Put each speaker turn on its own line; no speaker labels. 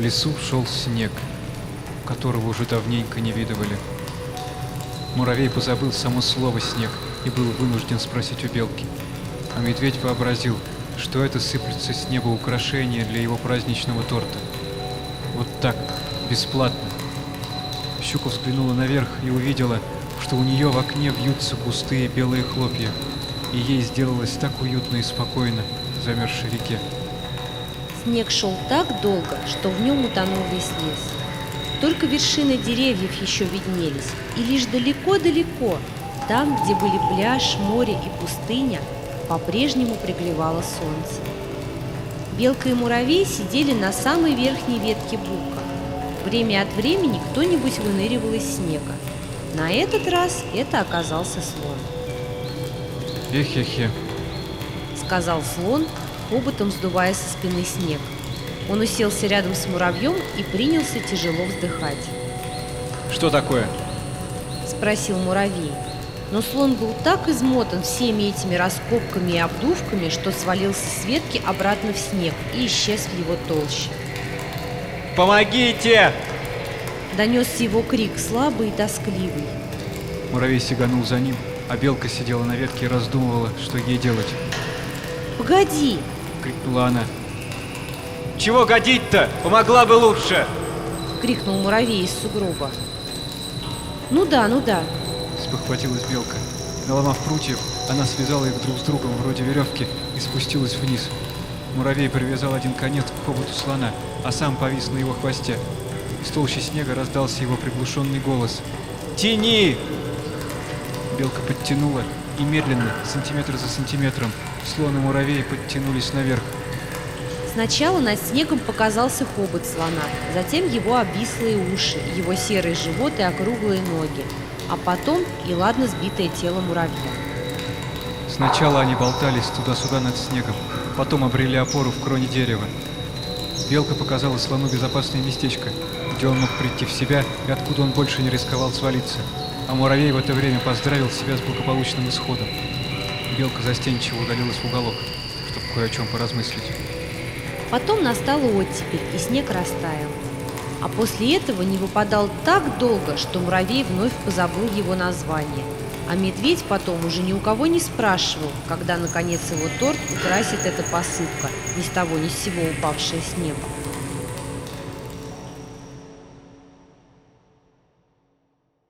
лесу шел снег, которого уже давненько не видывали. Муравей позабыл само слово «снег» и был вынужден спросить у белки. А медведь вообразил, что это сыплются с неба украшения для его праздничного торта. Вот так, бесплатно. Щука взглянула наверх и увидела, что у нее в окне вьются густые белые хлопья, и ей сделалось так уютно и спокойно в замерзшей реке.
Снег шел так долго, что в нем утонул весь лес. Только вершины деревьев еще виднелись, и лишь далеко-далеко, там, где были пляж, море и пустыня, по-прежнему пригревало солнце. Белка и муравей сидели на самой верхней ветке бука. Время от времени кто-нибудь выныривал из снега. На этот раз это оказался слон.
Эхе-хе,
сказал слон, хоботом сдувая со спины снег. Он уселся рядом с муравьем и принялся тяжело вздыхать.
что такое?
Спросил муравей. Но слон был так измотан всеми этими раскопками и обдувками, что свалился с ветки обратно в снег и исчез в его толще.
Помогите!
Донесся его крик, слабый и тоскливый.
Муравей сиганул за ним, а белка сидела на ветке и раздумывала, что ей делать.
«Погоди!»
— крикнула она.
Чего годить-то? Помогла бы лучше!
— крикнул муравей из сугроба. «Ну да, ну да»,
Спохватилась белка. Наломав прутьев, она связала их друг с другом вроде веревки и спустилась вниз. Муравей привязал один конец к хоботу слона, а сам повис на его хвосте. Из толщи снега раздался его приглушенный голос.
Тяни!
Белка подтянула, и медленно, сантиметр за сантиметром, слон и муравей подтянулись наверх.
Сначала над снегом показался хобот слона, затем его обвислые уши, его серый живот и округлые ноги, а потом и ладно сбитое тело муравья.
Сначала они болтались туда-сюда над снегом, потом обрели опору в кроне дерева. Белка показала слону безопасное местечко, где он мог прийти в себя и откуда он больше не рисковал свалиться. А муравей в это время поздравил себя с благополучным исходом. Белка застенчиво удалилась в уголок, чтобы кое о чем поразмыслить.
Потом настала оттепель, и снег растаял. А после этого не выпадал так долго, что муравей вновь позабыл его название. А медведь потом уже ни у кого не спрашивал, когда наконец его торт украсит эта посыпка, ни с того ни с сего упавшая с неба.